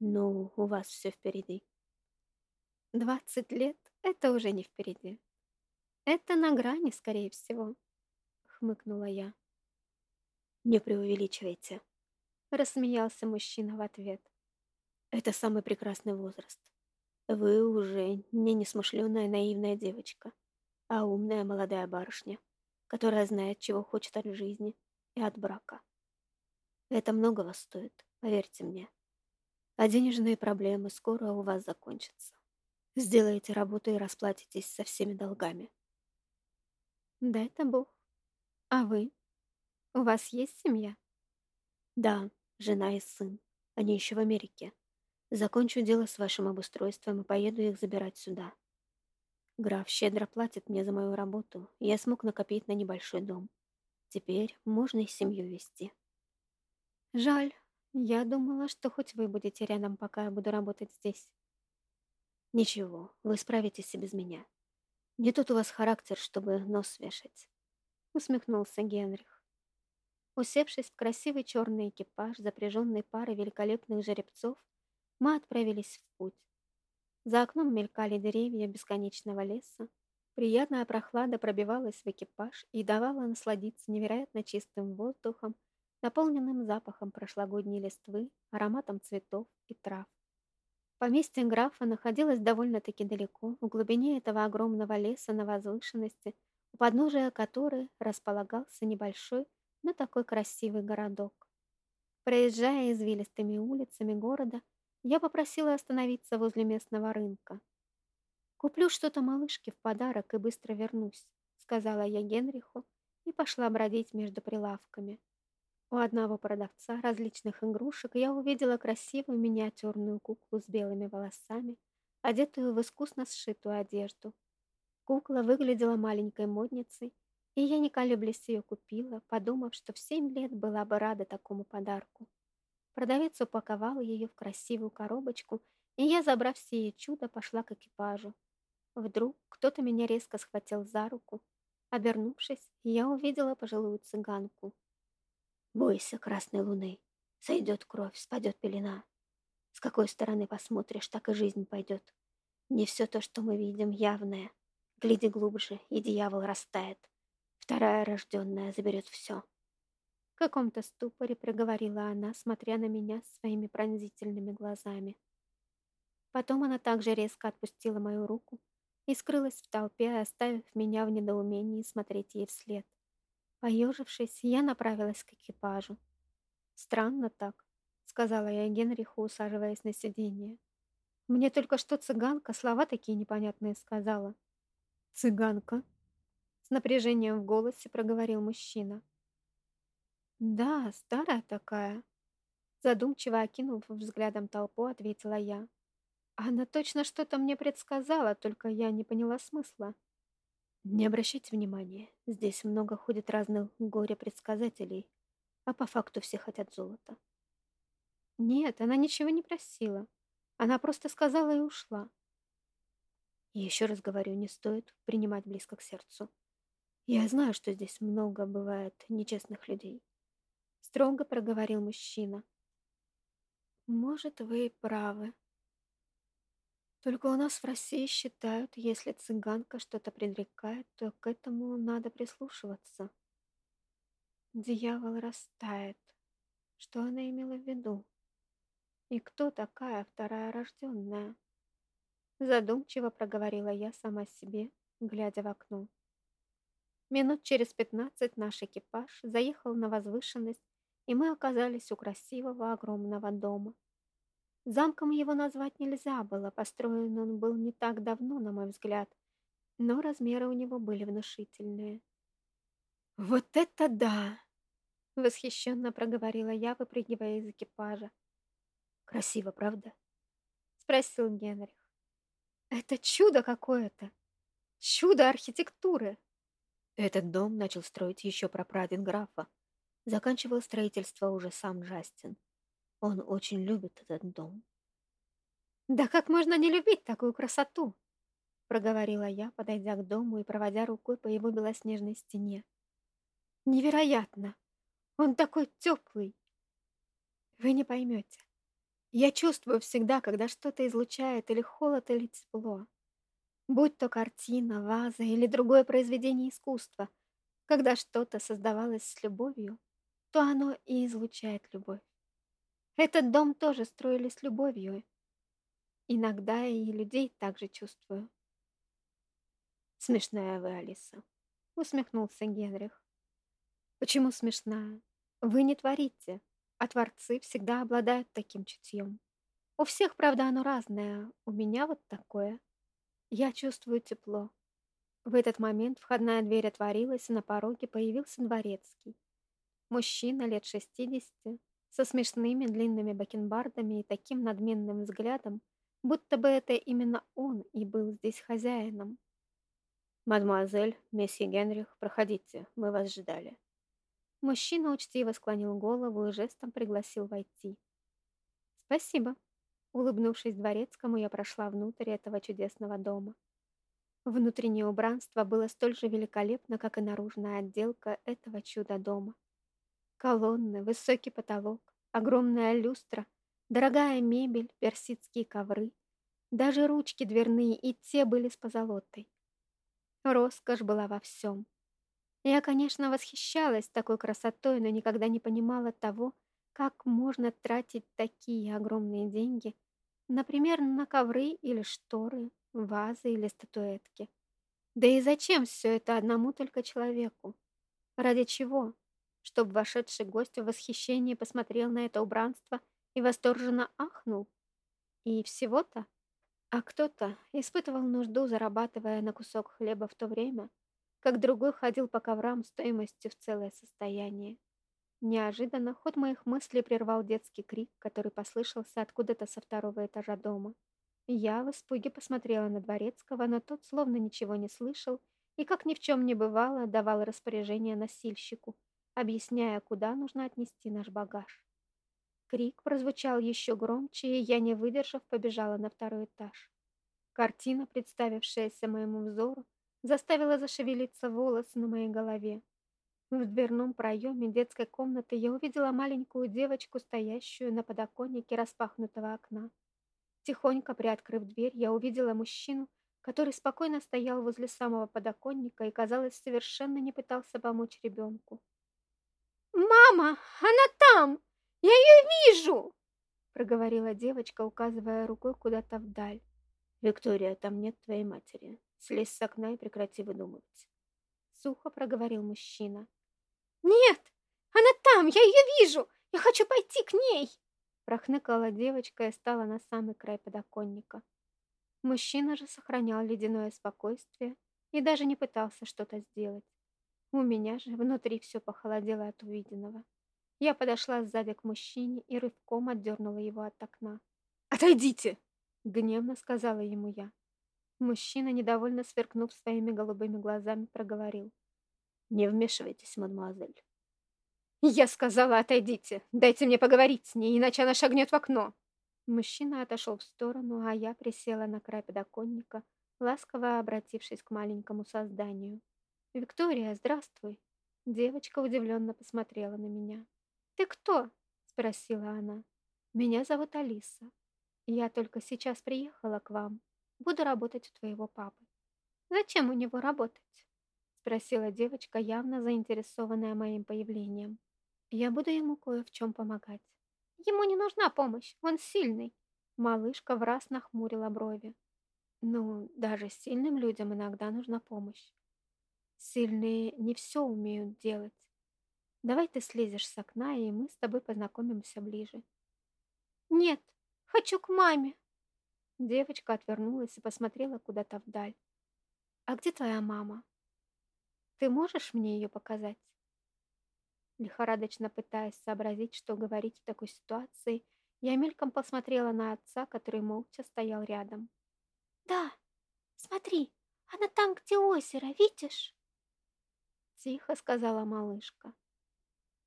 Ну, у вас все впереди. Двадцать лет — это уже не впереди. Это на грани, скорее всего, хмыкнула я. Не преувеличивайте. Рассмеялся мужчина в ответ. Это самый прекрасный возраст. Вы уже не несмышленая наивная девочка, а умная молодая барышня, которая знает, чего хочет от жизни и от брака. Это многого стоит, поверьте мне. А денежные проблемы скоро у вас закончатся. Сделаете работу и расплатитесь со всеми долгами. Да это Бог. А вы? У вас есть семья? Да, жена и сын. Они еще в Америке. Закончу дело с вашим обустройством и поеду их забирать сюда. Граф щедро платит мне за мою работу, и я смог накопить на небольшой дом. Теперь можно и семью вести. Жаль. Я думала, что хоть вы будете рядом, пока я буду работать здесь. Ничего, вы справитесь и без меня. Не тот у вас характер, чтобы нос вешать. Усмехнулся Генрих. Усевшись в красивый черный экипаж, запряженный парой великолепных жеребцов, мы отправились в путь. За окном мелькали деревья бесконечного леса. Приятная прохлада пробивалась в экипаж и давала насладиться невероятно чистым воздухом, наполненным запахом прошлогодней листвы, ароматом цветов и трав. Поместье графа находилось довольно-таки далеко, в глубине этого огромного леса на возвышенности, у подножия которой располагался небольшой, но такой красивый городок. Проезжая извилистыми улицами города, я попросила остановиться возле местного рынка. «Куплю что-то малышке в подарок и быстро вернусь», сказала я Генриху и пошла бродить между прилавками. У одного продавца различных игрушек я увидела красивую миниатюрную куклу с белыми волосами, одетую в искусно сшитую одежду. Кукла выглядела маленькой модницей, и я не колеблясь ее купила, подумав, что в семь лет была бы рада такому подарку. Продавец упаковал ее в красивую коробочку, и я, забрав сие чудо, пошла к экипажу. Вдруг кто-то меня резко схватил за руку. Обернувшись, я увидела пожилую цыганку. Бойся красной луны. Сойдет кровь, спадет пелена. С какой стороны посмотришь, так и жизнь пойдет. Не все то, что мы видим, явное. Гляди глубже, и дьявол растает. Вторая рожденная заберет все. В каком-то ступоре проговорила она, смотря на меня своими пронзительными глазами. Потом она также резко отпустила мою руку и скрылась в толпе, оставив меня в недоумении смотреть ей вслед. Поежившись, я направилась к экипажу. «Странно так», — сказала я Генриху, усаживаясь на сиденье. «Мне только что цыганка слова такие непонятные сказала». «Цыганка?» — с напряжением в голосе проговорил мужчина. «Да, старая такая», — задумчиво окинув взглядом толпу, ответила я. «Она точно что-то мне предсказала, только я не поняла смысла». Не обращайте внимания, здесь много ходит разных горе-предсказателей, а по факту все хотят золота. Нет, она ничего не просила. Она просто сказала и ушла. Еще раз говорю, не стоит принимать близко к сердцу. Я знаю, что здесь много бывает нечестных людей. Строго проговорил мужчина. Может, вы правы, только у нас в России считают, если цыганка что-то предрекает, то к этому надо прислушиваться. Дьявол растает. Что она имела в виду? И кто такая вторая рожденная? Задумчиво проговорила я сама себе, глядя в окно. Минут через пятнадцать наш экипаж заехал на возвышенность, и мы оказались у красивого огромного дома. Замком его назвать нельзя было, построен он был не так давно, на мой взгляд, но размеры у него были внушительные. «Вот это да!» — восхищенно проговорила я, выпрыгивая из экипажа. «Красиво, правда?» — спросил Генрих. «Это чудо какое-то! Чудо архитектуры!» Этот дом начал строить еще прапрадед графа. Заканчивал строительство уже сам Джастин. Он очень любит этот дом. «Да как можно не любить такую красоту?» проговорила я, подойдя к дому и проводя рукой по его белоснежной стене. «Невероятно! Он такой теплый!» «Вы не поймете. Я чувствую всегда, когда что-то излучает или холод, или тепло. Будь то картина, ваза или другое произведение искусства, когда что-то создавалось с любовью, то оно и излучает любовь. Этот дом тоже строили с любовью. Иногда и людей также чувствую. Смешная вы, Алиса, усмехнулся Генрих. Почему смешная? Вы не творите, а творцы всегда обладают таким чутьем. У всех, правда, оно разное, у меня вот такое. Я чувствую тепло. В этот момент входная дверь отворилась, и на пороге появился дворецкий. Мужчина лет шестидесяти, со смешными длинными бакенбардами и таким надменным взглядом, будто бы это именно он и был здесь хозяином. «Мадемуазель, месье Генрих, проходите, мы вас ждали». Мужчина учтиво склонил голову и жестом пригласил войти. «Спасибо». Улыбнувшись дворецкому, я прошла внутрь этого чудесного дома. Внутреннее убранство было столь же великолепно, как и наружная отделка этого чуда-дома. Колонны, высокий потолок, огромная люстра, дорогая мебель, персидские ковры. Даже ручки дверные и те были с позолотой. Роскошь была во всем. Я, конечно, восхищалась такой красотой, но никогда не понимала того, как можно тратить такие огромные деньги, например, на ковры или шторы, вазы или статуэтки. Да и зачем все это одному только человеку? Ради чего? Чтобы вошедший гость в восхищении посмотрел на это убранство и восторженно ахнул? И всего-то? А кто-то испытывал нужду, зарабатывая на кусок хлеба в то время, как другой ходил по коврам стоимостью в целое состояние. Неожиданно ход моих мыслей прервал детский крик, который послышался откуда-то со второго этажа дома. Я в испуге посмотрела на Дворецкого, но тот словно ничего не слышал и, как ни в чем не бывало, давал распоряжение носильщику, объясняя, куда нужно отнести наш багаж. Крик прозвучал еще громче, и я, не выдержав, побежала на второй этаж. Картина, представившаяся моему взору, заставила зашевелиться волосы на моей голове. В дверном проеме детской комнаты я увидела маленькую девочку, стоящую на подоконнике распахнутого окна. Тихонько приоткрыв дверь, я увидела мужчину, который спокойно стоял возле самого подоконника и, казалось, совершенно не пытался помочь ребенку. «Мама, она там! Я ее вижу!» проговорила девочка, указывая рукой куда-то вдаль. «Виктория, там нет твоей матери. Слезь с окна и прекрати выдумывать. Сухо проговорил мужчина. Нет, она там, я ее вижу. Я хочу пойти к ней. Прохныкала девочка и стала на самый край подоконника. Мужчина же сохранял ледяное спокойствие и даже не пытался что-то сделать. У меня же внутри все похолодело от увиденного. Я подошла сзади к мужчине и рывком отдернула его от окна. «Отойдите!» — гневно сказала ему я. Мужчина, недовольно сверкнув своими голубыми глазами, проговорил. «Не вмешивайтесь, мадемуазель». «Я сказала, отойдите! Дайте мне поговорить с ней, иначе она шагнет в окно!» Мужчина отошел в сторону, а я присела на край подоконника, ласково обратившись к маленькому созданию. «Виктория, здравствуй!» Девочка удивленно посмотрела на меня. «Ты кто?» — спросила она. «Меня зовут Алиса. Я только сейчас приехала к вам. Буду работать у твоего папы. Зачем у него работать? Спросила девочка, явно заинтересованная моим появлением. Я буду ему кое в чем помогать. Ему не нужна помощь, он сильный. Малышка в раз нахмурила брови. Ну, даже сильным людям иногда нужна помощь. Сильные не все умеют делать. Давай ты слезешь с окна, и мы с тобой познакомимся ближе. Нет, хочу к маме, Девочка отвернулась и посмотрела куда-то вдаль. «А где твоя мама? Ты можешь мне ее показать?» Лихорадочно пытаясь сообразить, что говорить в такой ситуации, я мельком посмотрела на отца, который молча стоял рядом. «Да, смотри, она там, где озеро, видишь?» Тихо сказала малышка.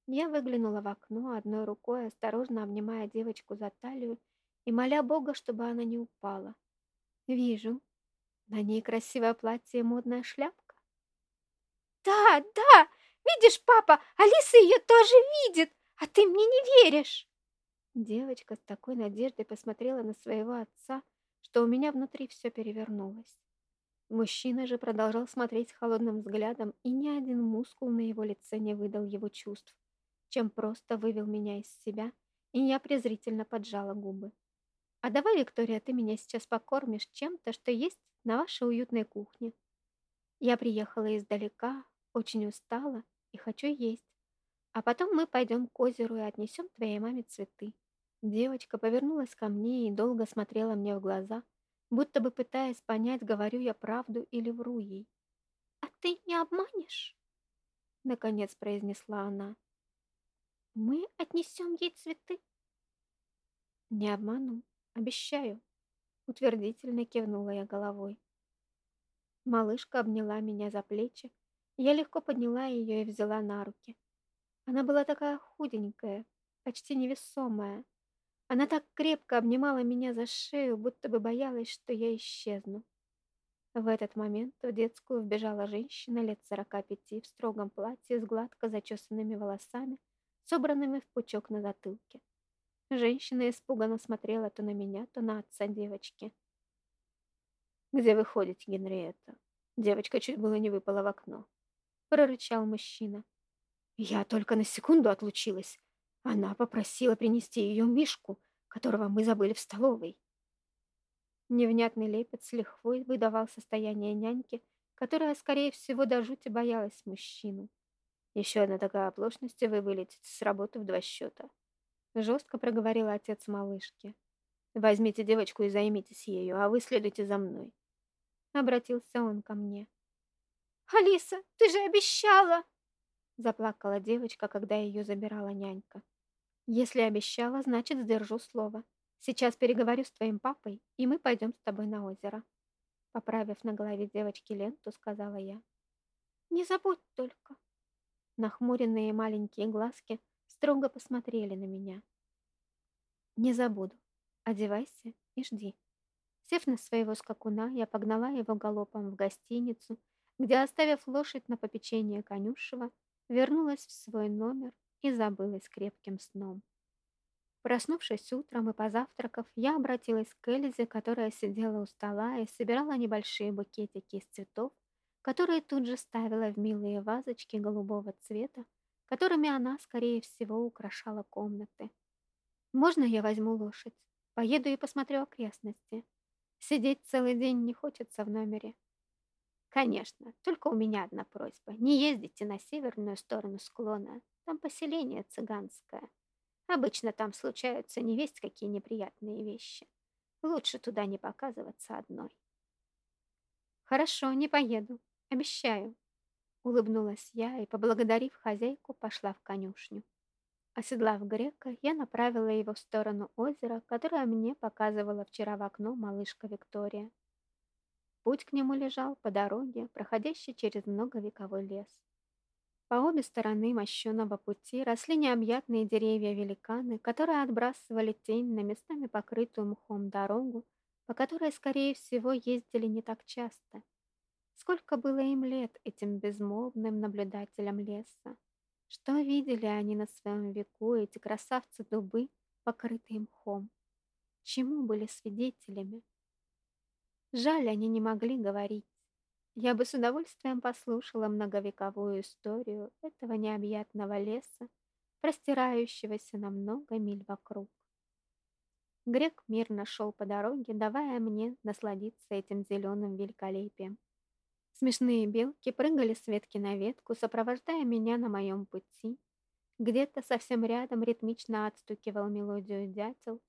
Я выглянула в окно, одной рукой осторожно обнимая девочку за талию и моля Бога, чтобы она не упала. Вижу, на ней красивое платье и модная шляпка. Да, да, видишь, папа, Алиса ее тоже видит, а ты мне не веришь. Девочка с такой надеждой посмотрела на своего отца, что у меня внутри все перевернулось. Мужчина же продолжал смотреть холодным взглядом, и ни один мускул на его лице не выдал его чувств, чем просто вывел меня из себя, и я презрительно поджала губы. «А давай, Виктория, ты меня сейчас покормишь чем-то, что есть на вашей уютной кухне. Я приехала издалека, очень устала и хочу есть. А потом мы пойдем к озеру и отнесем твоей маме цветы». Девочка повернулась ко мне и долго смотрела мне в глаза, будто бы пытаясь понять, говорю я правду или вру ей. «А ты не обманешь?» Наконец произнесла она. «Мы отнесем ей цветы?» «Не обману, обещаю», утвердительно кивнула я головой. Малышка обняла меня за плечи. Я легко подняла ее и взяла на руки. Она была такая худенькая, почти невесомая, она так крепко обнимала меня за шею, будто бы боялась, что я исчезну. В этот момент в детскую вбежала женщина лет сорока пяти в строгом платье с гладко зачесанными волосами, собранными в пучок на затылке. Женщина испуганно смотрела то на меня, то на отца девочки. «Где вы ходите, Генриетта?» Девочка чуть было не выпала в окно. Прорычал мужчина. «Я только на секунду отлучилась. Она попросила принести ее Мишку, которого мы забыли в столовой. Невнятный лепет с лихвой выдавал состояние няньки, которая, скорее всего, до жути боялась мужчину. Еще одна такая оплошность, и вы вылетите с работы в два счета. Жестко проговорил отец малышки. Возьмите девочку и займитесь ею, а вы следуйте за мной. Обратился он ко мне. «Алиса, ты же обещала!» Заплакала девочка, когда ее забирала нянька. Если обещала, значит, сдержу слово. Сейчас переговорю с твоим папой, и мы пойдем с тобой на озеро. Поправив на голове девочки ленту, сказала я. Не забудь только. Нахмуренные маленькие глазки строго посмотрели на меня. Не забуду. Одевайся и жди. Сев на своего скакуна, я погнала его галопом в гостиницу, где, оставив лошадь на попечение конюшева, вернулась в свой номер и забылась крепким сном. Проснувшись утром и позавтракав, я обратилась к Эльзе, которая сидела у стола и собирала небольшие букетики из цветов, которые тут же ставила в милые вазочки голубого цвета, которыми она, скорее всего, украшала комнаты. «Можно я возьму лошадь? Поеду и посмотрю окрестности. Сидеть целый день не хочется в номере». «Конечно, только у меня одна просьба. Не ездите на северную сторону склона. Там поселение цыганское. Обычно там случаются невесть какие неприятные вещи. Лучше туда не показываться одной. Хорошо, не поеду. Обещаю. Улыбнулась я и, поблагодарив хозяйку, пошла в конюшню. Оседлав грека, я направила его в сторону озера, которое мне показывала вчера в окно малышка Виктория. Путь к нему лежал по дороге, проходящей через многовековой лес. По обе стороны мощеного пути росли необъятные деревья-великаны, которые отбрасывали тень на местами покрытую мхом дорогу, по которой, скорее всего, ездили не так часто. Сколько было им лет, этим безмолвным наблюдателям леса? Что видели они на своем веку, эти красавцы-дубы, покрытые мхом? Чему были свидетелями? Жаль, они не могли говорить. Я бы с удовольствием послушала многовековую историю этого необъятного леса, простирающегося на много миль вокруг. Грек мирно шел по дороге, давая мне насладиться этим зеленым великолепием. Смешные белки прыгали с ветки на ветку, сопровождая меня на моем пути. Где-то совсем рядом ритмично отстукивал мелодию дятел.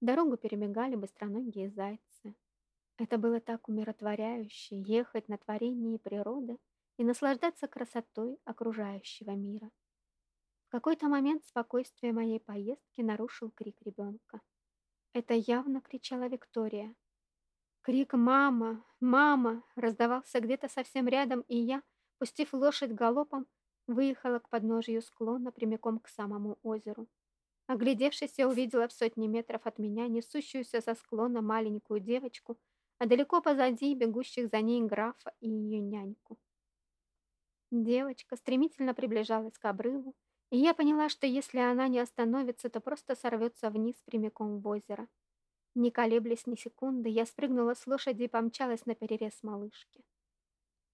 Дорогу перебегали быстроногие зайцы. Это было так умиротворяюще ехать на творении природы и наслаждаться красотой окружающего мира. В какой-то момент спокойствие моей поездки нарушил крик ребенка. Это явно кричала Виктория. Крик «Мама! Мама!» раздавался где-то совсем рядом, и я, пустив лошадь галопом, выехала к подножию склона прямиком к самому озеру. Оглядевшись, я увидела в сотни метров от меня несущуюся со склона маленькую девочку а далеко позади бегущих за ней графа и ее няньку. Девочка стремительно приближалась к обрыву, И я поняла, что если она не остановится, то просто сорвется вниз прямиком в озеро. Не колеблясь ни секунды, я спрыгнула с лошади и помчалась на перерез малышки.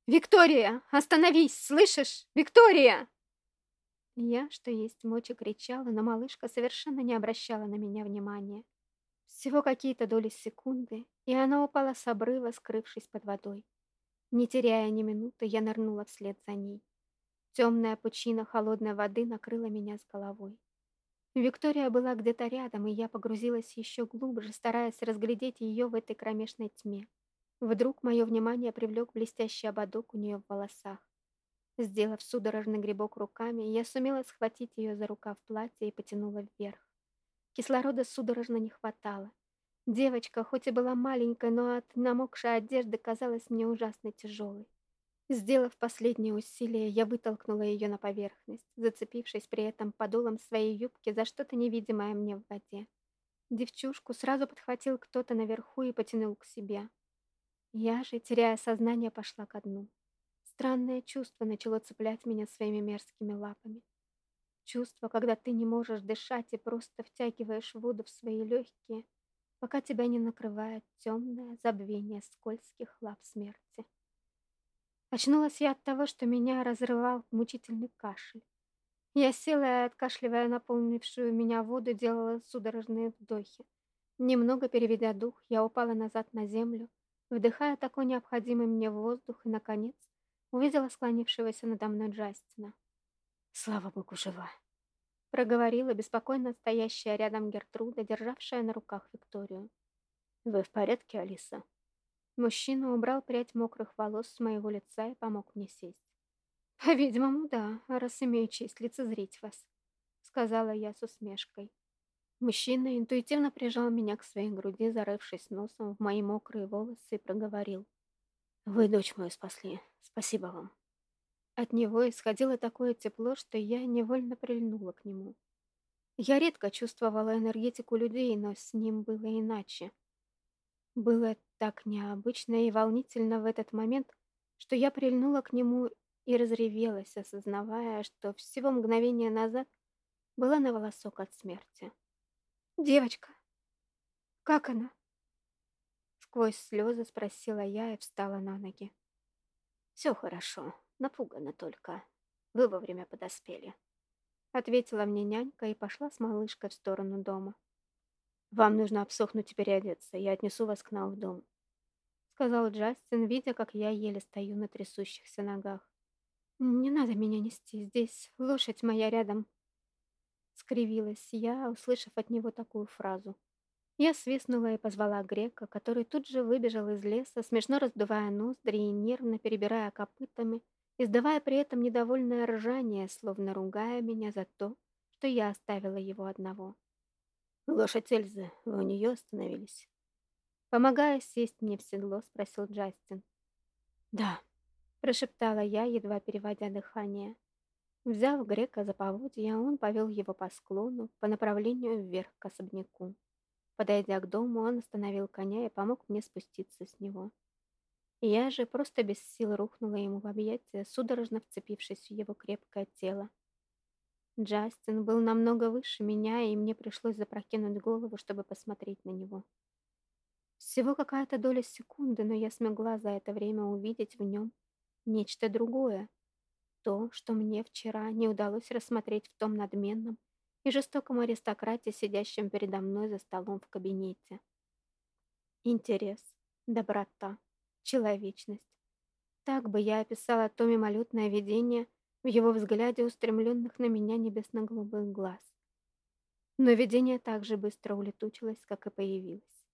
«Виктория, остановись! Слышишь? Виктория!» Я, что есть мочи, кричала, но малышка совершенно не обращала на меня внимания. Всего какие-то доли секунды, и она упала с обрыва, скрывшись под водой. Не теряя ни минуты, я нырнула вслед за ней. Темная пучина холодной воды накрыла меня с головой. Виктория была где-то рядом, и я погрузилась еще глубже, стараясь разглядеть ее в этой кромешной тьме. Вдруг мое внимание привлек блестящий ободок у нее в волосах. Сделав судорожный грибок руками, я сумела схватить ее за рукав платья и потянула вверх. Кислорода судорожно не хватало. Девочка, хоть и была маленькой, но от намокшей одежды казалась мне ужасно тяжелой. Сделав последнее усилие, я вытолкнула ее на поверхность, зацепившись при этом подолом своей юбки за что-то невидимое мне в воде. Девчушку сразу подхватил кто-то наверху и потянул к себе. Я же, теряя сознание, пошла ко дну. Странное чувство начало цеплять меня своими мерзкими лапами. Чувство, когда ты не можешь дышать и просто втягиваешь воду в свои легкие, пока тебя не накрывает темное забвение скользких лап смерти. Очнулась я от того, что меня разрывал мучительный кашель. Я села и, откашливая наполнившую меня воду, делала судорожные вдохи. Немного переведя дух, я упала назад на землю, вдыхая такой необходимый мне воздух и, наконец, увидела склонившегося надо мной Джастина. Слава богу, жива. Проговорила беспокойно стоящая рядом Гертруда, державшая на руках Викторию. Вы в порядке, Алиса? Мужчина убрал прядь мокрых волос с моего лица и помог мне сесть. «По-видимому, да, раз имею честь лицезреть вас», — сказала я с усмешкой. Мужчина интуитивно прижал меня к своей груди, зарывшись носом в мои мокрые волосы и проговорил. «Вы дочь мою спасли. Спасибо вам». От него исходило такое тепло, что я невольно прильнула к нему. Я редко чувствовала энергетику людей, но с ним было иначе. Было так необычно и волнительно в этот момент, что я прильнула к нему и разревелась, осознавая, что всего мгновение назад была на волосок от смерти. «Девочка, как она?» Сквозь слезы спросила я и встала на ноги. «Все хорошо», Напугана только. Вы вовремя подоспели. Ответила мне нянька и пошла с малышкой в сторону дома. Вам нужно обсохнуть и переодеться. Я отнесу вас к нам в дом. Сказал Джастин, видя, как я еле стою на трясущихся ногах. Не надо меня нести, здесь лошадь моя рядом. Скривилась я, услышав от него такую фразу. Я свистнула и позвала Грека, который тут же выбежал из леса, смешно раздувая ноздри и нервно перебирая копытами, издавая при этом недовольное ржание, словно ругая меня за то, что я оставила его одного. «Лошадь Эльзы, вы у нее остановились?» Помогая сесть мне в седло, спросил Джастин. «Да», — прошептала я, едва переводя дыхание. Взяв Грека за поводья, он повел его по склону, по направлению вверх к особняку. Подойдя к дому, он остановил коня и помог мне спуститься с него. Я же просто без сил рухнула ему в объятия, судорожно вцепившись в его крепкое тело. Джастин был намного выше меня, и мне пришлось запрокинуть голову, чтобы посмотреть на него. Всего какая-то доля секунды, но я смогла за это время увидеть в нем нечто другое. То, что мне вчера не удалось рассмотреть в том надменном и жестоком аристократе, сидящем передо мной за столом в кабинете. Интерес, доброта, человечность. Так бы я описала то мимолетное видение в его взгляде, устремленных на меня небесно-голубых глаз. Но видение так же быстро улетучилось, как и появилось.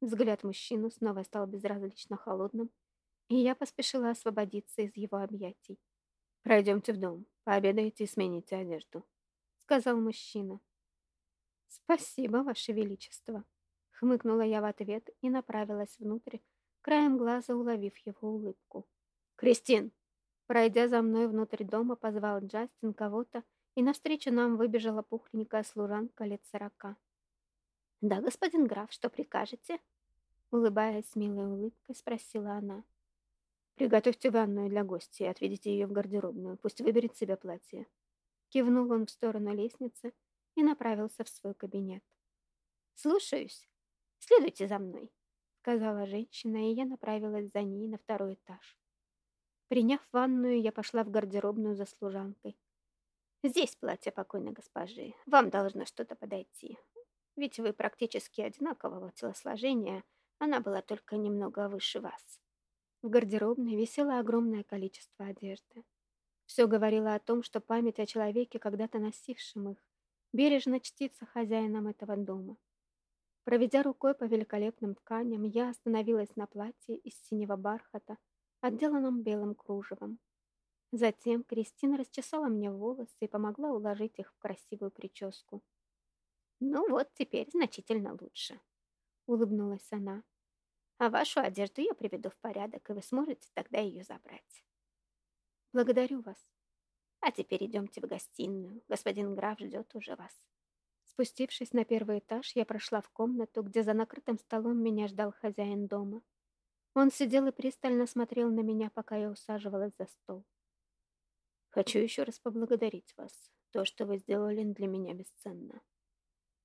Взгляд мужчины снова стал безразлично холодным, и я поспешила освободиться из его объятий. «Пройдемте в дом, пообедаете и смените одежду», — сказал мужчина. «Спасибо, Ваше Величество», — хмыкнула я в ответ и направилась внутрь, краем глаза уловив его улыбку. «Кристин!» Пройдя за мной внутрь дома, позвал Джастин кого-то, и навстречу нам выбежала пухленькая служанка лет сорока. «Да, господин граф, что прикажете?» Улыбаясь милой улыбкой, спросила она. «Приготовьте ванную для гостей и отведите ее в гардеробную. Пусть выберет себе платье». Кивнул он в сторону лестницы и направился в свой кабинет. «Слушаюсь. Следуйте за мной», — сказала женщина, и я направилась за ней на второй этаж. Приняв ванную, я пошла в гардеробную за служанкой. «Здесь платье покойной госпожи. Вам должно что-то подойти. Ведь вы практически одинакового телосложения, она была только немного выше вас». В гардеробной висело огромное количество одежды. Все говорило о том, что память о человеке, когда-то носившем их, бережно чтится хозяином этого дома. Проведя рукой по великолепным тканям, я остановилась на платье из синего бархата, отделанном белым кружевом. Затем Кристина расчесала мне волосы и помогла уложить их в красивую прическу. «Ну вот, теперь значительно лучше», — улыбнулась она. «А вашу одежду я приведу в порядок, и вы сможете тогда ее забрать». «Благодарю вас. А теперь идемте в гостиную. Господин граф ждет уже вас». Спустившись на первый этаж, я прошла в комнату, где за накрытым столом меня ждал хозяин дома. Он сидел и пристально смотрел на меня, пока я усаживалась за стол. «Хочу еще раз поблагодарить вас. То, что вы сделали, для меня бесценно.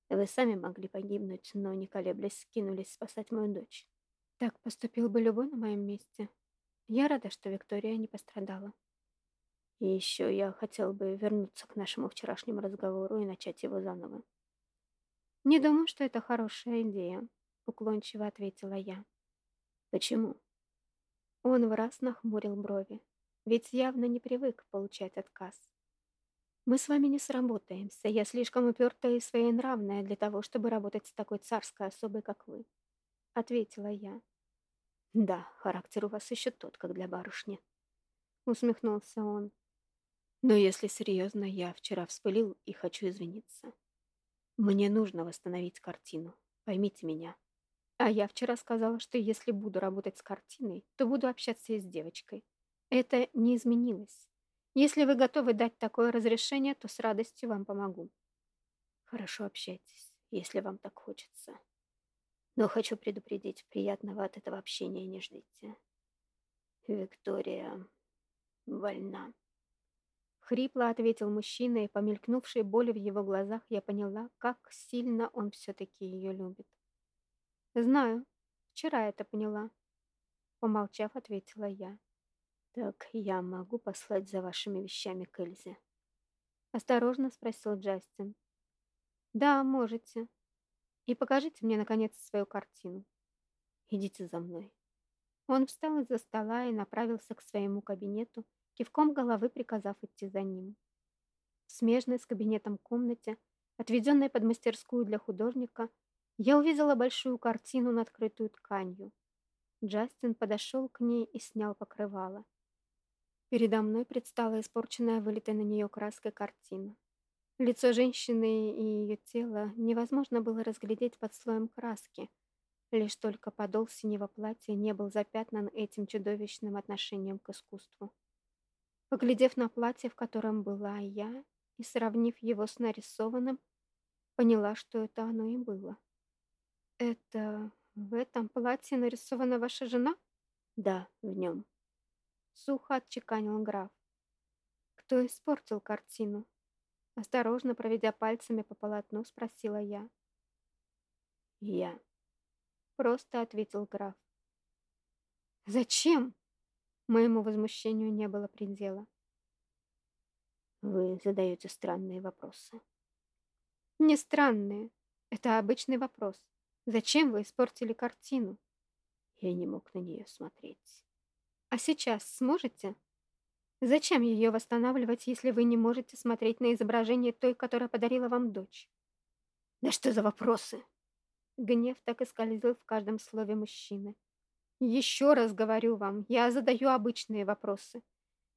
Вы сами могли погибнуть, но, не колеблясь, скинулись спасать мою дочь. Так поступил бы любой на моем месте. Я рада, что Виктория не пострадала. И еще я хотел бы вернуться к нашему вчерашнему разговору и начать его заново. «Не думаю, что это хорошая идея», — уклончиво ответила я. «Почему?» Он в раз нахмурил брови, ведь явно не привык получать отказ. «Мы с вами не сработаемся. Я слишком упертая и своенравная для того, чтобы работать с такой царской особой, как вы», — ответила я. «Да, характер у вас еще тот, как для барышни», — усмехнулся он. «Но если серьезно, я вчера вспылил и хочу извиниться. Мне нужно восстановить картину. Поймите меня. А я вчера сказала, что если буду работать с картиной, то буду общаться и с девочкой. Это не изменилось. Если вы готовы дать такое разрешение, то с радостью вам помогу. Хорошо общайтесь, если вам так хочется. Но хочу предупредить, приятного от этого общения не ждите. Виктория больна. Хрипло ответил мужчина, и по мелькнувшей боли в его глазах я поняла, как сильно он все-таки ее любит. «Знаю, вчера это поняла», — помолчав, ответила я. «Так я могу послать за вашими вещами к Эльзе?» Осторожно спросил Джастин. «Да, можете. И покажите мне, наконец, свою картину. Идите за мной». Он встал из-за стола и направился к своему кабинету, кивком головы приказав идти за ним. В смежной с кабинетом комнате, отведенной под мастерскую для художника, я увидела большую картину, надкрытую тканью. Джастин подошел к ней и снял покрывало. Передо мной предстала испорченная, вылитая на нее краской картина. Лицо женщины и ее тело невозможно было разглядеть под слоем краски. Лишь только подол синего платья не был запятнан этим чудовищным отношением к искусству. Поглядев на платье, в котором была я, и сравнив его с нарисованным, поняла, что это оно и было. «Это в этом платье нарисована ваша жена?» «Да, в нем», Сухо отчеканил граф. Кто испортил картину? Осторожно проведя пальцами по полотну, спросила я. Я. Просто ответил граф. Зачем? Моему возмущению не было предела. Вы задаете странные вопросы. Не странные. Это обычный вопрос. Зачем вы испортили картину? Я не мог на нее смотреть. А сейчас сможете? Зачем ее восстанавливать, если вы не можете смотреть на изображение той, которая подарила вам дочь? Да что за вопросы? Гнев так и скользил в каждом слове мужчины. Еще раз говорю вам, я задаю обычные вопросы.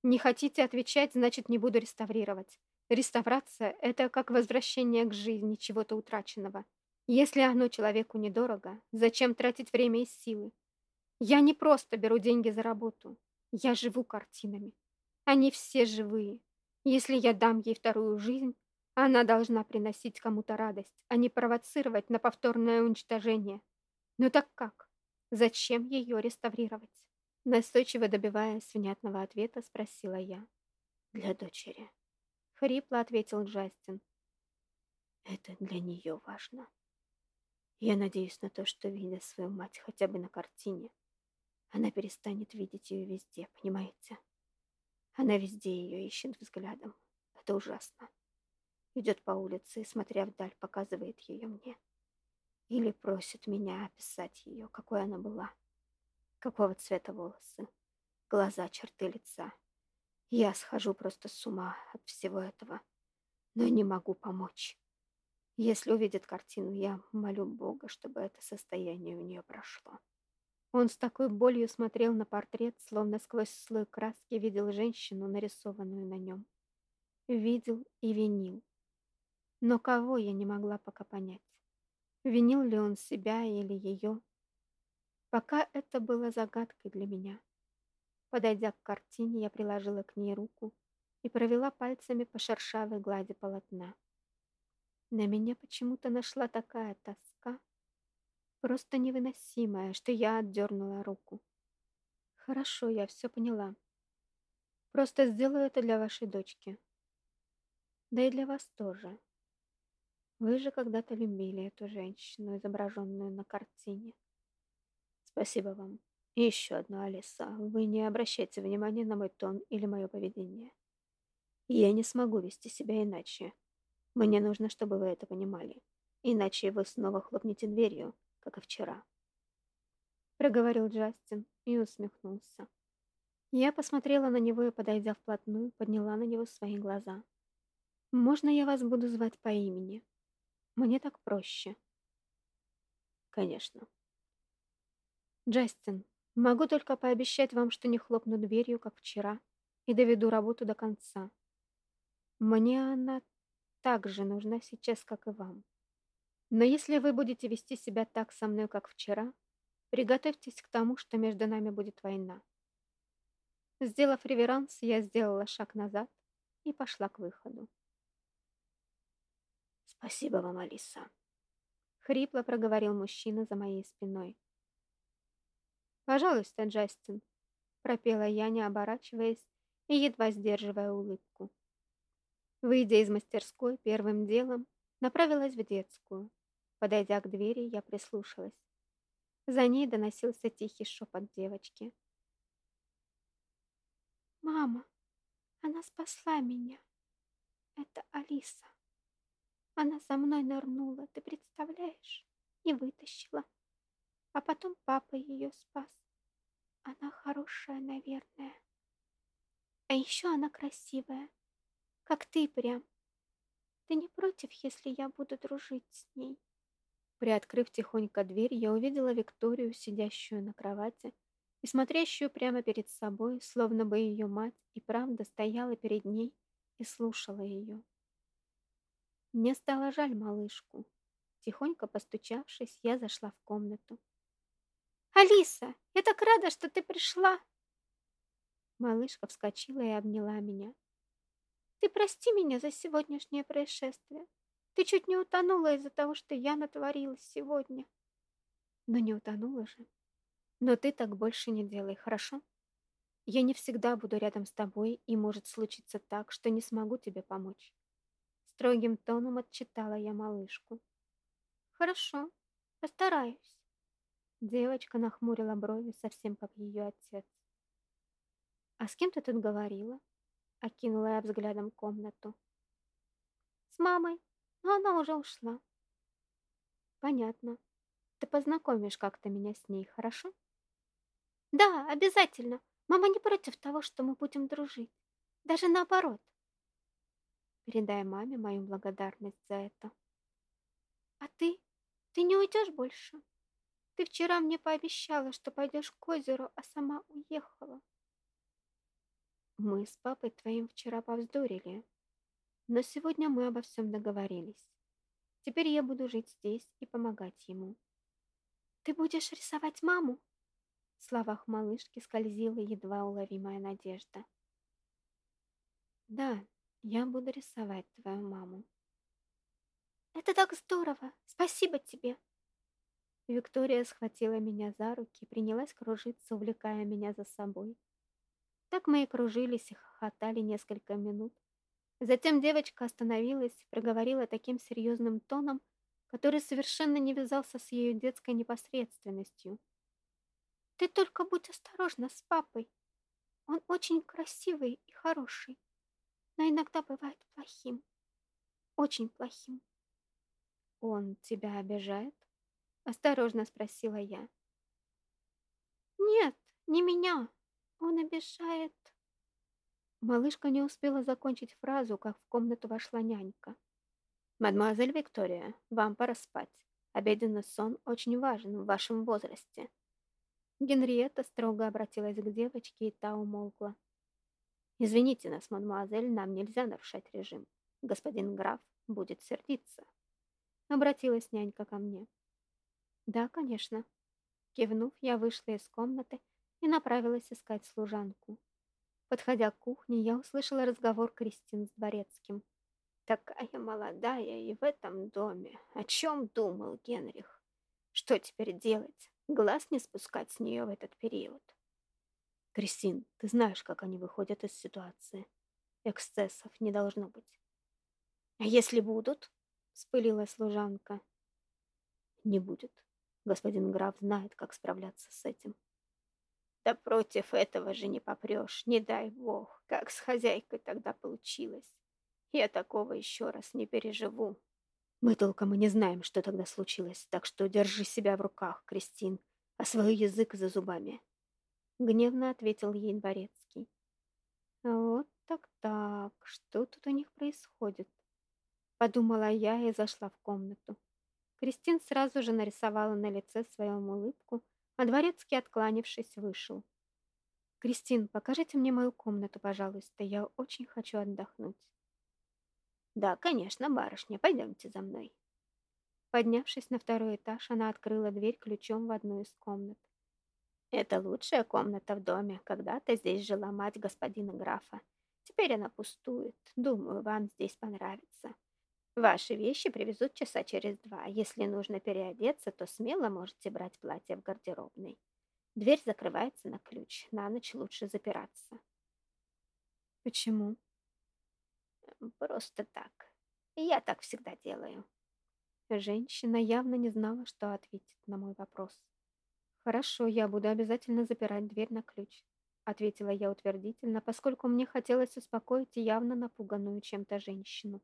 Не хотите отвечать, значит, не буду реставрировать. Реставрация – это как возвращение к жизни чего-то утраченного. Если оно человеку недорого, зачем тратить время и силы? Я не просто беру деньги за работу. Я живу картинами. Они все живые. Если я дам ей вторую жизнь, она должна приносить кому-то радость, а не провоцировать на повторное уничтожение. Но так как? Зачем ее реставрировать? Настойчиво добиваясь внятного ответа, спросила я. Для дочери. Хрипло ответил Джастин. Это для нее важно. Я надеюсь на то, что, видя свою мать хотя бы на картине, она перестанет видеть ее везде, понимаете? Она везде ее ищет взглядом. Это ужасно. Идет по улице и, смотря вдаль, показывает ее мне. Или просит меня описать ее, какой она была. Какого цвета волосы, глаза, черты лица. Я схожу просто с ума от всего этого, но не могу помочь. Если увидит картину, я молю Бога, чтобы это состояние у нее прошло. Он с такой болью смотрел на портрет, словно сквозь слой краски видел женщину, нарисованную на нем. Видел и винил. Но кого я не могла пока понять. Винил ли он себя или ее? Пока это было загадкой для меня. Подойдя к картине, я приложила к ней руку и провела пальцами по шершавой глади полотна. На меня почему-то нашла такая тоска, просто невыносимая, что я отдернула руку. Хорошо, я все поняла. Просто сделаю это для вашей дочки. Да и для вас тоже. Вы же когда-то любили эту женщину, изображенную на картине. Спасибо вам. И еще одно, Алиса. Вы не обращайте внимания на мой тон или мое поведение. Я не смогу вести себя иначе. Мне нужно, чтобы вы это понимали. Иначе вы снова хлопнете дверью, как и вчера. Проговорил Джастин и усмехнулся. Я посмотрела на него и, подойдя вплотную, подняла на него свои глаза. «Можно я вас буду звать по имени?» Мне так проще. Конечно. Джастин, могу только пообещать вам, что не хлопну дверью, как вчера, и доведу работу до конца. Мне она так же нужна сейчас, как и вам. Но если вы будете вести себя так со мной, как вчера, приготовьтесь к тому, что между нами будет война. Сделав реверанс, я сделала шаг назад и пошла к выходу. «Спасибо вам, Алиса», — хрипло проговорил мужчина за моей спиной. «Пожалуйста, Джастин», — пропела я, не оборачиваясь и едва сдерживая улыбку. Выйдя из мастерской, первым делом направилась в детскую. Подойдя к двери, я прислушалась. За ней доносился тихий шепот девочки. «Мама, она спасла меня. Это Алиса». Она за мной нырнула, ты представляешь? И вытащила. А потом папа ее спас. Она хорошая, наверное. А еще она красивая. Как ты прям. Ты не против, если я буду дружить с ней? Приоткрыв тихонько дверь, я увидела Викторию, сидящую на кровати и смотрящую прямо перед собой, словно бы ее мать и правда стояла перед ней и слушала ее. Мне стало жаль малышку. Тихонько постучавшись, я зашла в комнату. «Алиса, я так рада, что ты пришла!» Малышка вскочила и обняла меня. «Ты прости меня за сегодняшнее происшествие. Ты чуть не утонула из-за того, что я натворила сегодня». «Но не утонула же. Но ты так больше не делай, хорошо? Я не всегда буду рядом с тобой, и может случиться так, что не смогу тебе помочь. Строгим тоном отчитала я малышку. «Хорошо, постараюсь». Девочка нахмурила брови, совсем как ее отец. «А с кем ты тут говорила?» Окинула я взглядом комнату. «С мамой, но она уже ушла». «Понятно. Ты познакомишь как-то меня с ней, хорошо?» «Да, обязательно. Мама не против того, что мы будем дружить. Даже наоборот». Передай маме мою благодарность за это. А ты? Ты не уйдешь больше? Ты вчера мне пообещала, что пойдешь к озеру, а сама уехала. Мы с папой твоим вчера повздорили, но сегодня мы обо всем договорились. Теперь я буду жить здесь и помогать ему. Ты будешь рисовать маму? В словах малышки скользила едва уловимая надежда. Да, я буду рисовать твою маму. Это так здорово! Спасибо тебе! Виктория схватила меня за руки и принялась кружиться, увлекая меня за собой. Так мы и кружились и хохотали несколько минут, Затем девочка остановилась и проговорила таким серьезным тоном, который совершенно не вязался с ее детской непосредственностью. «Ты только будь осторожна с папой. Он очень красивый и хороший, но иногда бывает плохим. Очень плохим». «Он тебя обижает?» — осторожно спросила я. «Нет, не меня. Он обижает...» Малышка не успела закончить фразу, как в комнату вошла нянька. «Мадемуазель Виктория, вам пора спать. Обеденный сон очень важен в вашем возрасте». Генриетта строго обратилась к девочке, и та умолкла. «Извините нас, мадемуазель, нам нельзя нарушать режим. Господин граф будет сердиться». Обратилась нянька ко мне. «Да, конечно». Кивнув, я вышла из комнаты и направилась искать служанку. Подходя к кухне, я услышала разговор Кристин с дворецким. Такая молодая и в этом доме. О чем думал Генрих? Что теперь делать? Глаз не спускать с нее в этот период. Кристин, ты знаешь, как они выходят из ситуации. Эксцессов не должно быть. А если будут? Вспылила служанка. Не будет. Господин граф знает, как справляться с этим. Да против этого же не попрешь, не дай бог, как с хозяйкой тогда получилось. Я такого еще раз не переживу. Мы толком и не знаем, что тогда случилось, так что держи себя в руках, Кристин, а свой язык за зубами. Гневно ответил ей дворецкий. Вот так-так, что тут у них происходит? Подумала я и зашла в комнату. Кристин сразу же нарисовала на лице свою улыбку, а дворецкий, откланившись, вышел. «Кристин, покажите мне мою комнату, пожалуйста, я очень хочу отдохнуть». «Да, конечно, барышня, пойдемте за мной». Поднявшись на второй этаж, она открыла дверь ключом в одну из комнат. «Это лучшая комната в доме. Когда-то здесь жила мать господина графа. Теперь она пустует. Думаю, вам здесь понравится». Ваши вещи привезут часа через два. Если нужно переодеться, то смело можете брать платье в гардеробной. Дверь закрывается на ключ. На ночь лучше запираться. Почему? Просто так. Я так всегда делаю. Женщина явно не знала, что ответить на мой вопрос. «Хорошо, я буду обязательно запирать дверь на ключ», ответила я утвердительно, поскольку мне хотелось успокоить явно напуганную чем-то женщину.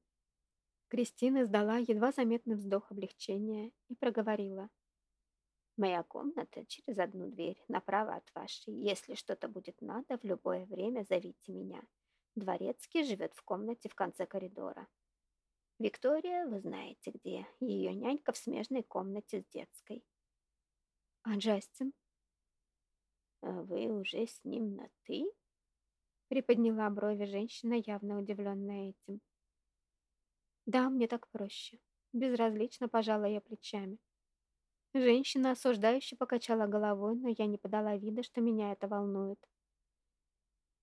Кристина издала едва заметный вздох облегчения и проговорила. «Моя комната через одну дверь, направо от вашей. Если что-то будет надо, в любое время зовите меня. Дворецкий живет в комнате в конце коридора. Виктория, вы знаете где. Ее нянька в смежной комнате с детской». «А Джастин?» «Вы уже с ним на «ты»?» Приподняла брови женщина, явно удивленная этим. Да, мне так проще. Безразлично пожала я плечами. Женщина осуждающе покачала головой, но я не подала вида, что меня это волнует.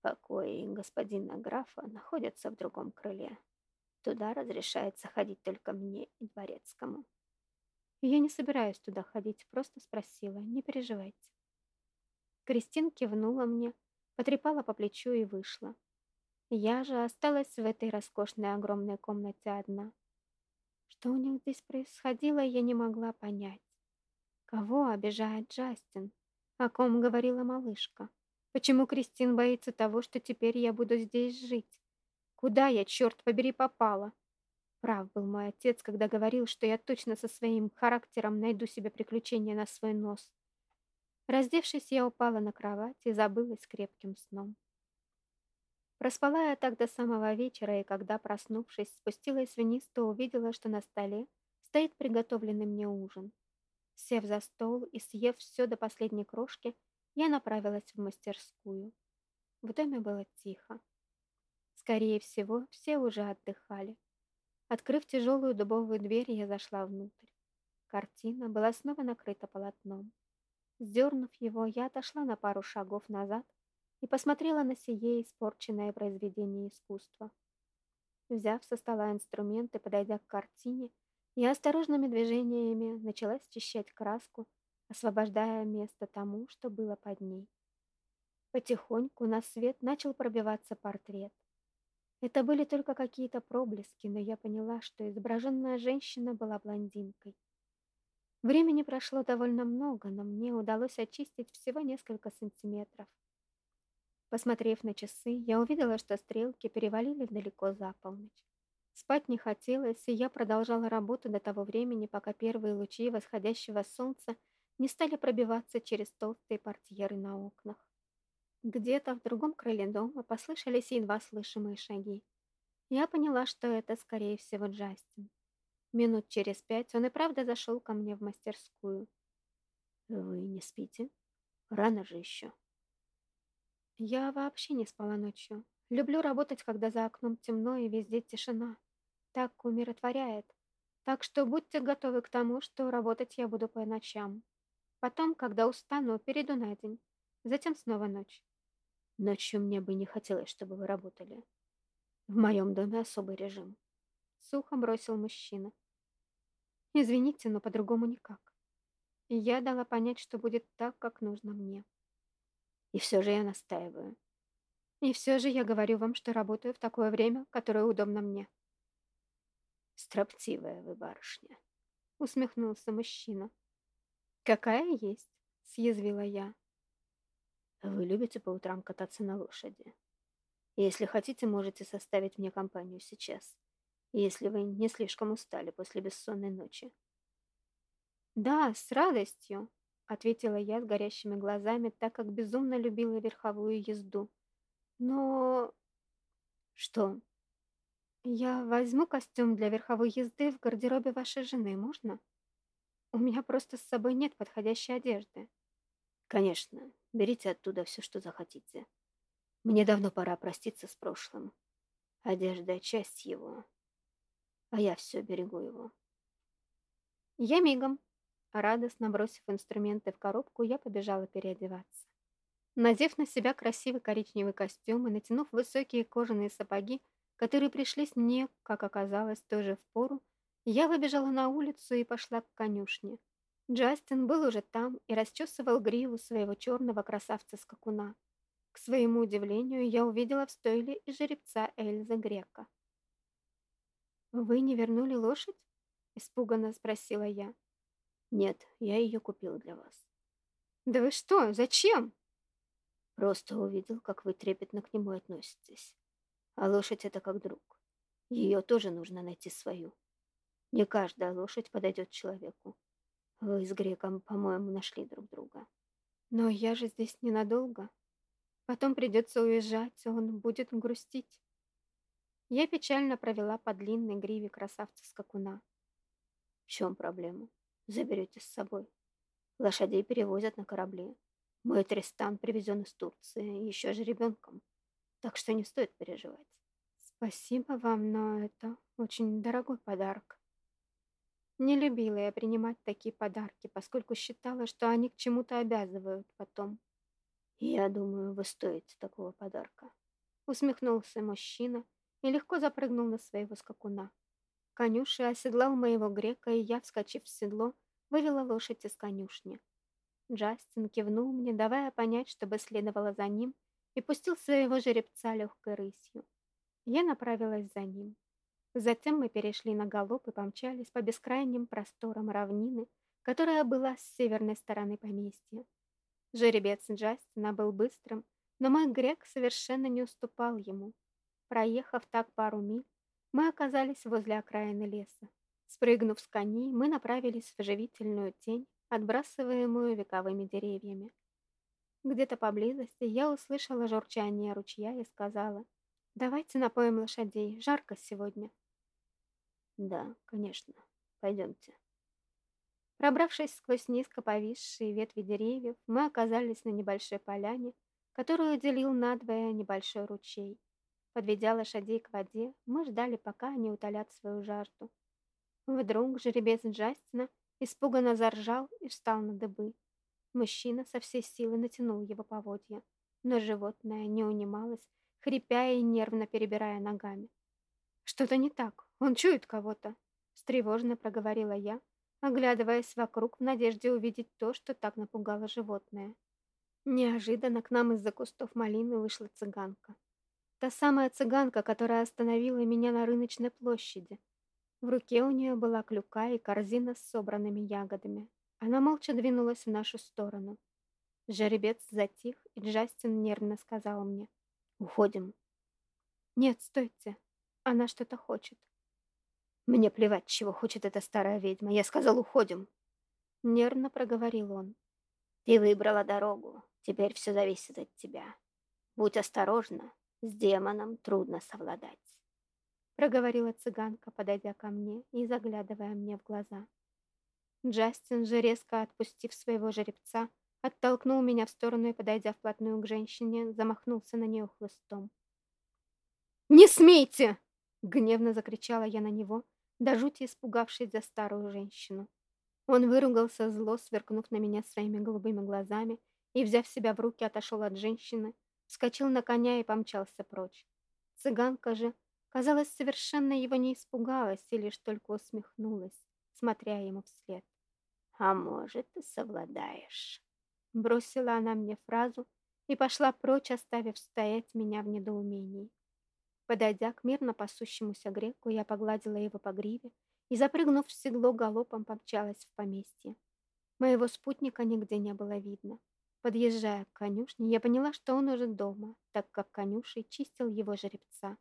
Покои господина графа находятся в другом крыле. Туда разрешается ходить только мне и дворецкому. Я не собираюсь туда ходить, просто спросила, не переживайте. Кристин кивнула мне, потрепала по плечу и вышла. Я же осталась в этой роскошной огромной комнате одна. Что у них здесь происходило, я не могла понять. Кого обижает Джастин? О ком говорила малышка? Почему Кристин боится того, что теперь я буду здесь жить? Куда я, черт побери, попала? Прав был мой отец, когда говорил, что я точно со своим характером найду себе приключения на свой нос. Раздевшись, я упала на кровать и забылась крепким сном. Проспала я так до самого вечера, и когда, проснувшись, спустилась вниз, то увидела, что на столе стоит приготовленный мне ужин. Сев за стол и съев все до последней крошки, я направилась в мастерскую. В доме было тихо. Скорее всего, все уже отдыхали. Открыв тяжелую дубовую дверь, я зашла внутрь. Картина была снова накрыта полотном. Сдернув его, я отошла на пару шагов назад и посмотрела на сие испорченное произведение искусства. Взяв со стола инструменты, подойдя к картине, я осторожными движениями начала счищать краску, освобождая место тому, что было под ней. Потихоньку на свет начал пробиваться портрет. Это были только какие-то проблески, но я поняла, что изображенная женщина была блондинкой. Времени прошло довольно много, но мне удалось очистить всего несколько сантиметров. Посмотрев на часы, я увидела, что стрелки перевалили далеко за полночь. Спать не хотелось, и я продолжала работу до того времени, пока первые лучи восходящего солнца не стали пробиваться через толстые портьеры на окнах. Где-то в другом крыле дома послышались едва слышимые шаги. Я поняла, что это, скорее всего, Джастин. Минут через пять он и правда зашел ко мне в мастерскую. «Вы не спите? Рано же еще». Я вообще не спала ночью. Люблю работать, когда за окном темно и везде тишина. Так умиротворяет. Так что будьте готовы к тому, что работать я буду по ночам. Потом, когда устану, перейду на день. Затем снова ночь. Ночью мне бы не хотелось, чтобы вы работали. В моем доме особый режим. Сухо бросил мужчина. Извините, но по-другому никак. я дала понять, что будет так, как нужно мне. И все же я настаиваю. И все же я говорю вам, что работаю в такое время, которое удобно мне. Строптивая вы барышня. Усмехнулся мужчина. Какая есть, съязвила я. Вы любите по утрам кататься на лошади? Если хотите, можете составить мне компанию сейчас, если вы не слишком устали после бессонной ночи. Да, с радостью, ответила я с горящими глазами, так как безумно любила верховую езду. Но... Что? Я возьму костюм для верховой езды в гардеробе вашей жены, можно? У меня просто с собой нет подходящей одежды. Конечно, берите оттуда все, что захотите. Мне давно пора проститься с прошлым. Одежда — часть его, а я все берегу его. Я мигом. Радостно бросив инструменты в коробку, я побежала переодеваться. Надев на себя красивый коричневый костюм и натянув высокие кожаные сапоги, которые пришлись мне, как оказалось, тоже в пору, я выбежала на улицу и пошла к конюшне. Джастин был уже там и расчесывал гриву своего черного красавца-скакуна. К своему удивлению, я увидела в стойле и жеребца Эльза Грека. «Вы не вернули лошадь?» – испуганно спросила я. «Нет, я ее купил для вас». «Да вы что? Зачем?» «Просто увидел, как вы трепетно к нему относитесь. А лошадь – это как друг. Ее тоже нужно найти свою. Не каждая лошадь подойдет человеку. Вы с Греком, по-моему, нашли друг друга. Но я же здесь ненадолго. Потом придется уезжать, он будет грустить. Я печально провела по длинной гриве красавца-скакуна. В чем проблема? Заберете с собой. Лошадей перевозят на корабле. Мой Тристан привезен из Турции, еще же ребенком. Так что не стоит переживать. Спасибо вам, но это очень дорогой подарок. Не любила я принимать такие подарки, поскольку считала, что они к чему-то обязывают потом. «Я думаю, вы стоите такого подарка», — усмехнулся мужчина и легко запрыгнул на своего скакуна. Конюши оседлал моего грека, и я, вскочив в седло, вывела лошадь из конюшни. Джастин кивнул мне, давая понять, чтобы следовала за ним, и пустил своего жеребца легкой рысью. Я направилась за ним. Затем мы перешли на галоп и помчались по бескрайним просторам равнины, которая была с северной стороны поместья. Жеребец Джастина был быстрым, но мой грек совершенно не уступал ему. Проехав так пару миль, мы оказались возле окраины леса. Спрыгнув с коней, мы направились в живительную тень, отбрасываемую вековыми деревьями. Где-то поблизости я услышала журчание ручья и сказала, «Давайте напоим лошадей, жарко сегодня». Да, конечно. Пойдемте. Пробравшись сквозь низко повисшие ветви деревьев, мы оказались на небольшой поляне, которую делил надвое небольшой ручей. Подведя лошадей к воде, мы ждали, пока они утолят свою жажду. Вдруг жеребец Джастина испуганно заржал и встал на дыбы. Мужчина со всей силы натянул его поводья, но животное не унималось, хрипя и нервно перебирая ногами. «Что-то не так. Он чует кого-то», — встревоженно проговорила я, оглядываясь вокруг в надежде увидеть то, что так напугало животное. Неожиданно к нам из-за кустов малины вышла цыганка. Та самая цыганка, которая остановила меня на рыночной площади. В руке у нее была клюка и корзина с собранными ягодами. Она молча двинулась в нашу сторону. Жеребец затих, и Джастин нервно сказал мне. «Уходим». «Нет, стойте. Она что-то хочет». «Мне плевать, чего хочет эта старая ведьма. Я сказал, уходим». Нервно проговорил он. «Ты выбрала дорогу. Теперь все зависит от тебя. Будь осторожна. С демоном трудно совладать. Проговорила цыганка, подойдя ко мне и заглядывая мне в глаза. Джастин же, резко отпустив своего жеребца, оттолкнул меня в сторону и, подойдя вплотную к женщине, замахнулся на нее хлыстом. «Не смейте!» — гневно закричала я на него, до жути испугавшись за старую женщину. Он выругался зло, сверкнув на меня своими голубыми глазами, и, взяв себя в руки, отошел от женщины, вскочил на коня и помчался прочь. Цыганка же, казалось, совершенно его не испугалась и лишь только усмехнулась, смотря ему вслед. «А может, ты совладаешь?» Бросила она мне фразу и пошла прочь, оставив стоять меня в недоумении. Подойдя к мирно пасущемуся греку, я погладила его по гриве и, запрыгнув в седло, галопом помчалась в поместье. Моего спутника нигде не было видно. Подъезжая к конюшне, я поняла, что он уже дома, так как конюшей чистил его жеребца.